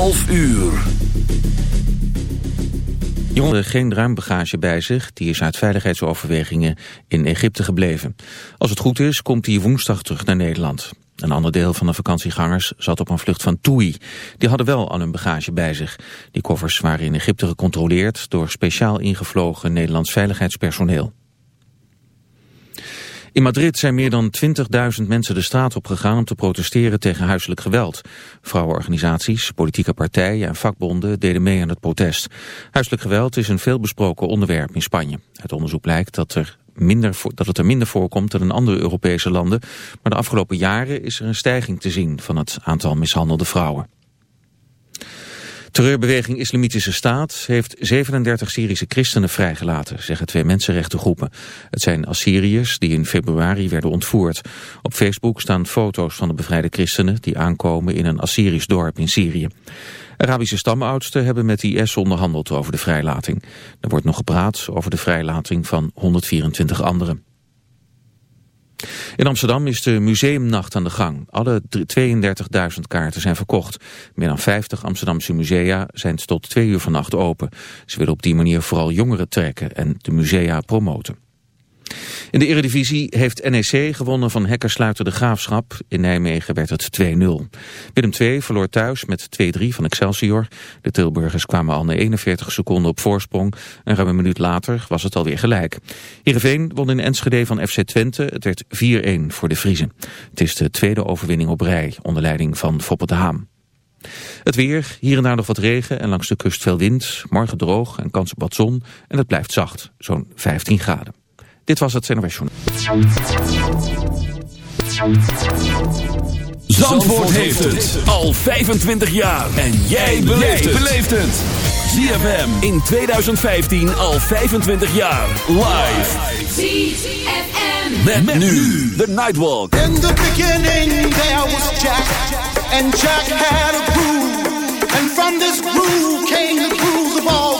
11 uur. Jongen geen ruimbagage bij zich, die is uit veiligheidsoverwegingen in Egypte gebleven. Als het goed is, komt hij woensdag terug naar Nederland. Een ander deel van de vakantiegangers zat op een vlucht van TUI. Die hadden wel al hun bagage bij zich. Die koffers waren in Egypte gecontroleerd door speciaal ingevlogen Nederlands veiligheidspersoneel. In Madrid zijn meer dan 20.000 mensen de straat op gegaan om te protesteren tegen huiselijk geweld. Vrouwenorganisaties, politieke partijen en vakbonden deden mee aan het protest. Huiselijk geweld is een veelbesproken onderwerp in Spanje. Het onderzoek blijkt dat, er minder, dat het er minder voorkomt dan in andere Europese landen. Maar de afgelopen jaren is er een stijging te zien van het aantal mishandelde vrouwen. Terreurbeweging Islamitische Staat heeft 37 Syrische christenen vrijgelaten, zeggen twee mensenrechtengroepen. Het zijn Assyriërs die in februari werden ontvoerd. Op Facebook staan foto's van de bevrijde christenen die aankomen in een Assyrisch dorp in Syrië. Arabische stamoudsten hebben met IS onderhandeld over de vrijlating. Er wordt nog gepraat over de vrijlating van 124 anderen. In Amsterdam is de museumnacht aan de gang. Alle 32.000 kaarten zijn verkocht. Meer dan 50 Amsterdamse musea zijn tot twee uur vannacht open. Ze willen op die manier vooral jongeren trekken en de musea promoten. In de Eredivisie heeft NEC gewonnen van hekkersluiter de Graafschap. In Nijmegen werd het 2-0. Willem II verloor thuis met 2-3 van Excelsior. De Tilburgers kwamen al na 41 seconden op voorsprong. En ruim een minuut later was het alweer gelijk. Heerenveen won in Enschede van FC Twente. Het werd 4-1 voor de Vriezen. Het is de tweede overwinning op rij onder leiding van Foppe de Haam. Het weer, hier en daar nog wat regen en langs de kust veel wind. Morgen droog en kans op wat zon en het blijft zacht, zo'n 15 graden. Dit was het CNRS Zandvoort heeft het al 25 jaar. En jij beleeft het. ZFM in 2015 al 25 jaar. Live. ZFM. Met, met nu de Nightwalk. In the beginning there was Jack. And Jack had a groove. And from this groove came the grooves of all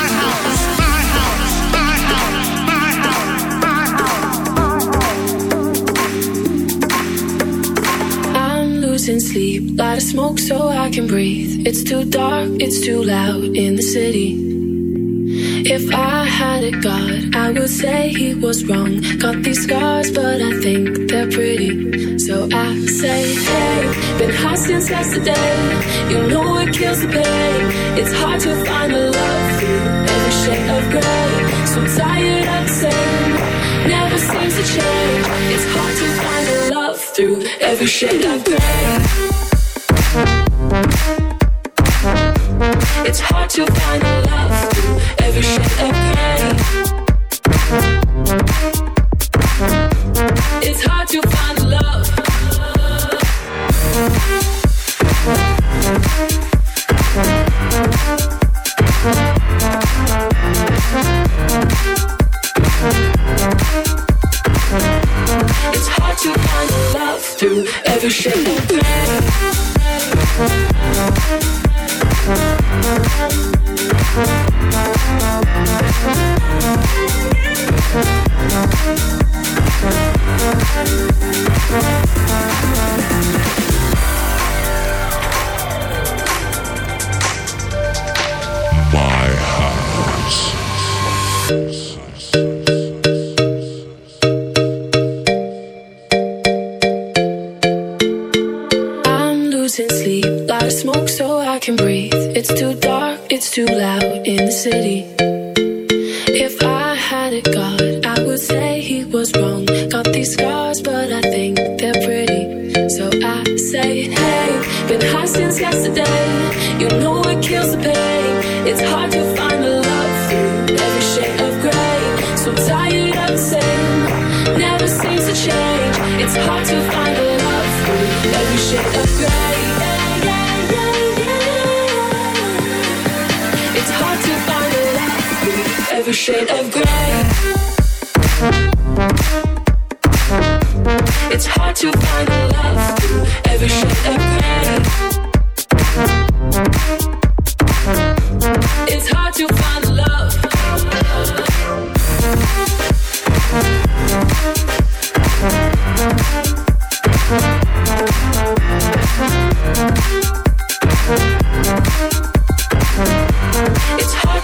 losing sleep, light a smoke so I can breathe. It's too dark, it's too loud in the city. If I had a God, I would say he was wrong. Got these scars, but I think they're pretty. So I say, hey, been high since yesterday. You know it kills the pain. It's hard to find a love through every shade of gray. It's hard to find a love through every shade of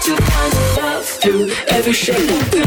to find love through every shade of gray.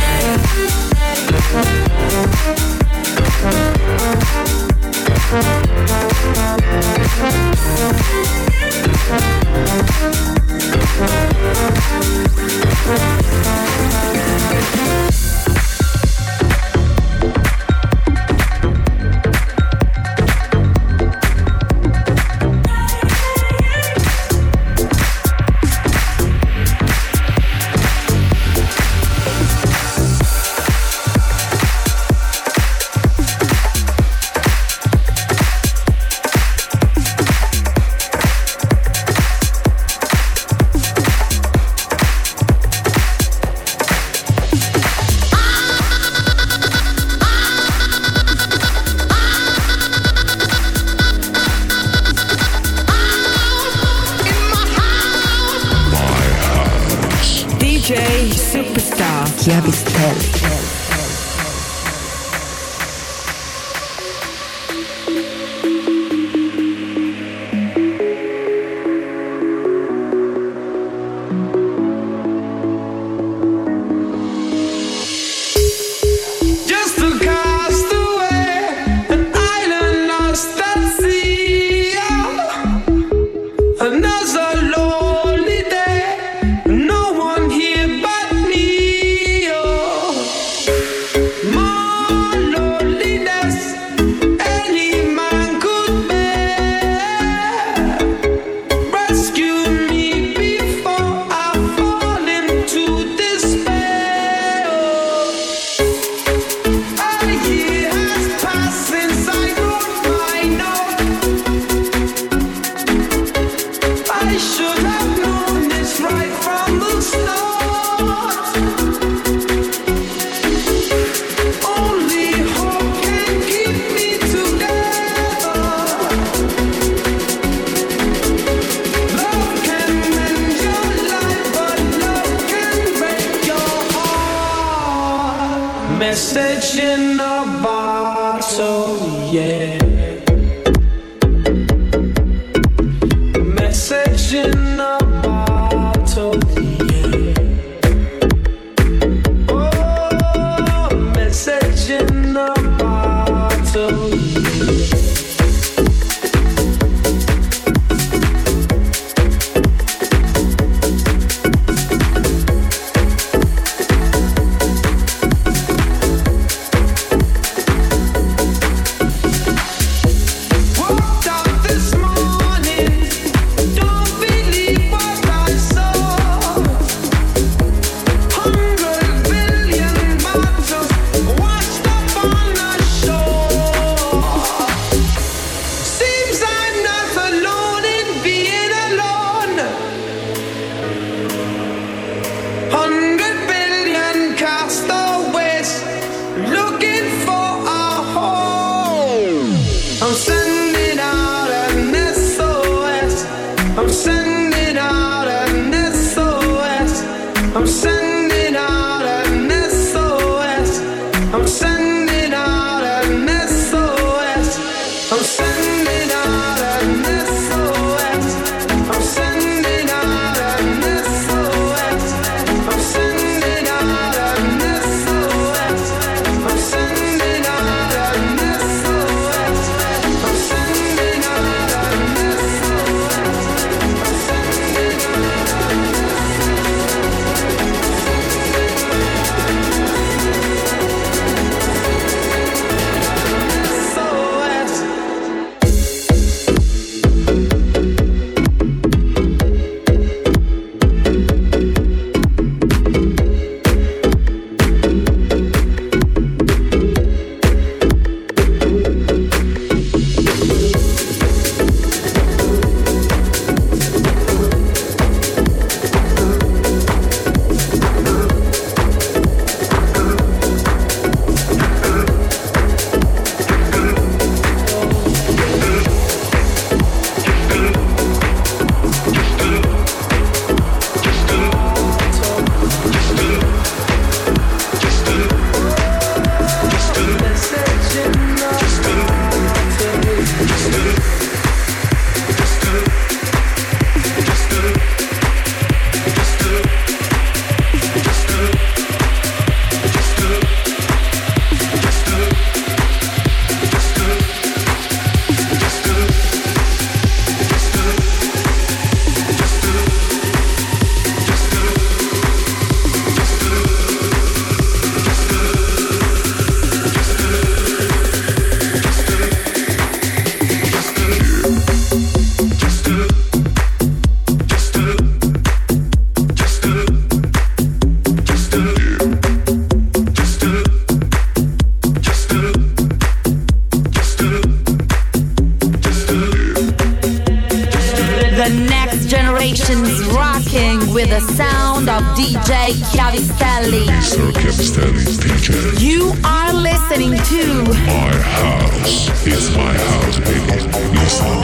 The sound of DJ Chiavistelli. Mr. Chiavistelli's DJ. You are listening to My house. It's my house, baby. Listen.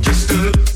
DJ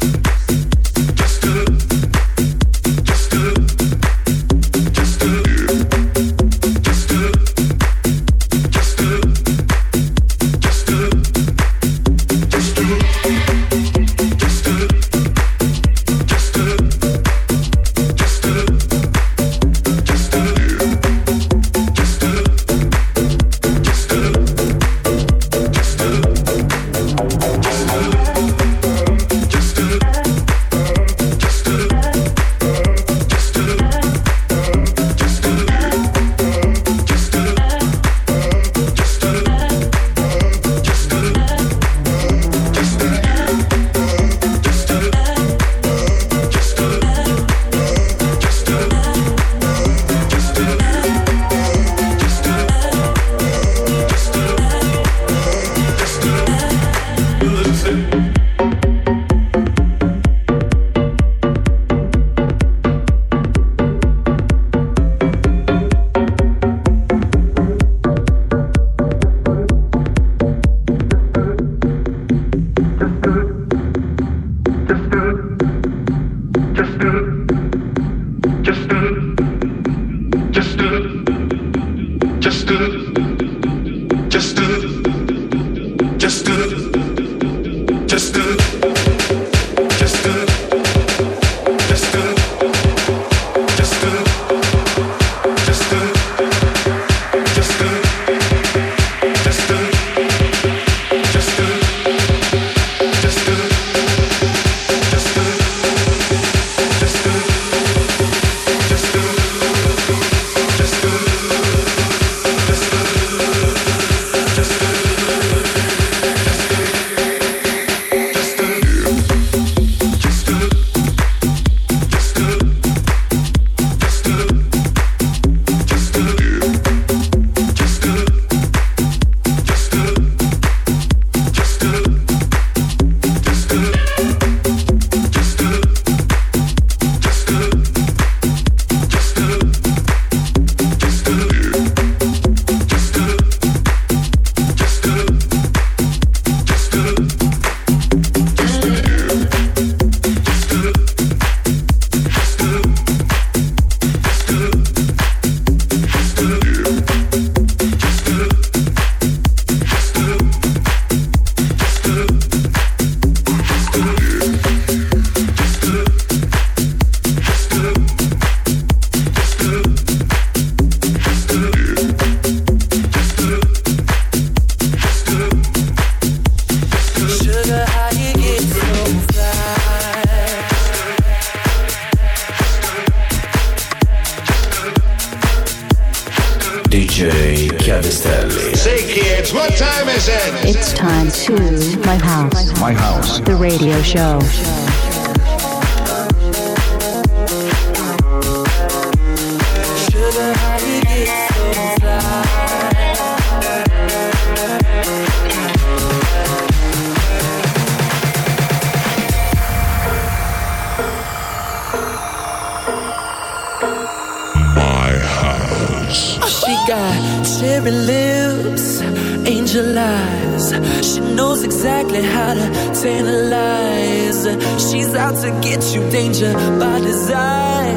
lips, angel eyes. She knows exactly how to tantalize. She's out to get you, danger by design.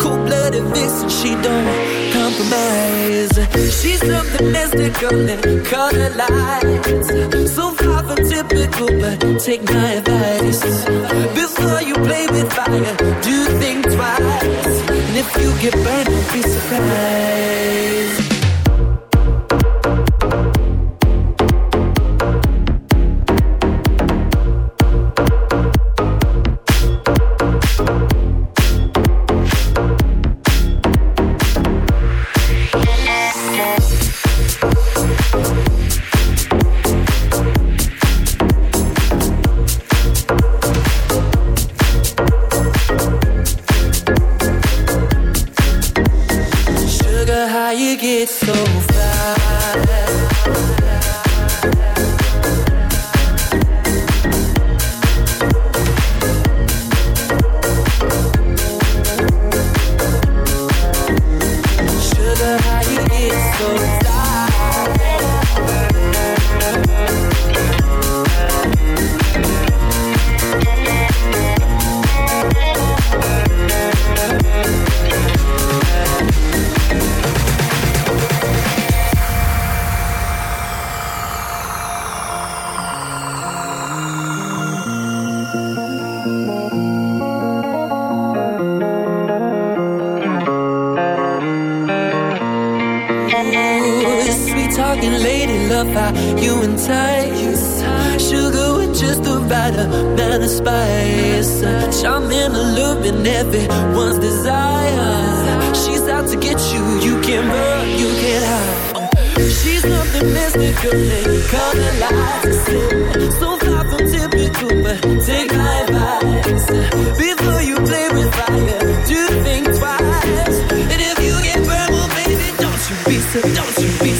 Cold blooded vixen, she don't compromise. She's something mystical and color lights. So far from typical, but take my advice. Before you play with fire, do think twice. And if you get burned, don't be surprised. love how you entice. Sugar with just the right amount of spice. Charming, illuminate everyone's desire. She's out to get you, you can't run, you can't hide. She's something mystical and color lights. So far from typical, but take my advice. Before you play with fire, do think twice. And if you get burned, well, baby, don't you be so, don't you be so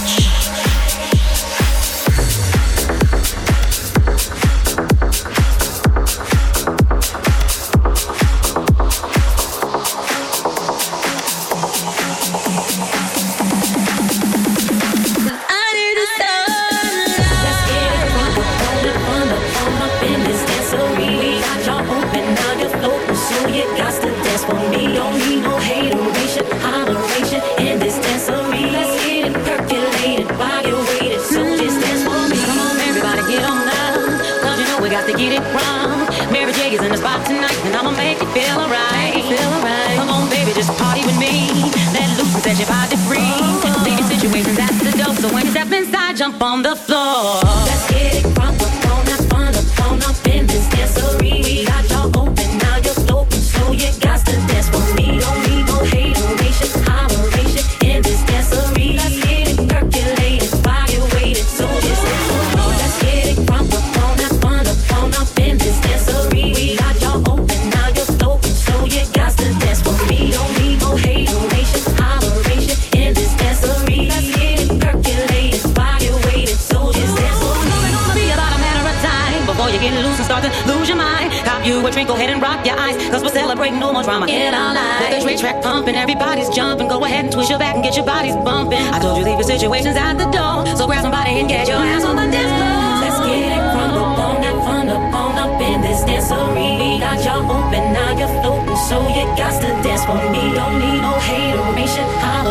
that's what we need. Don't need no hateration.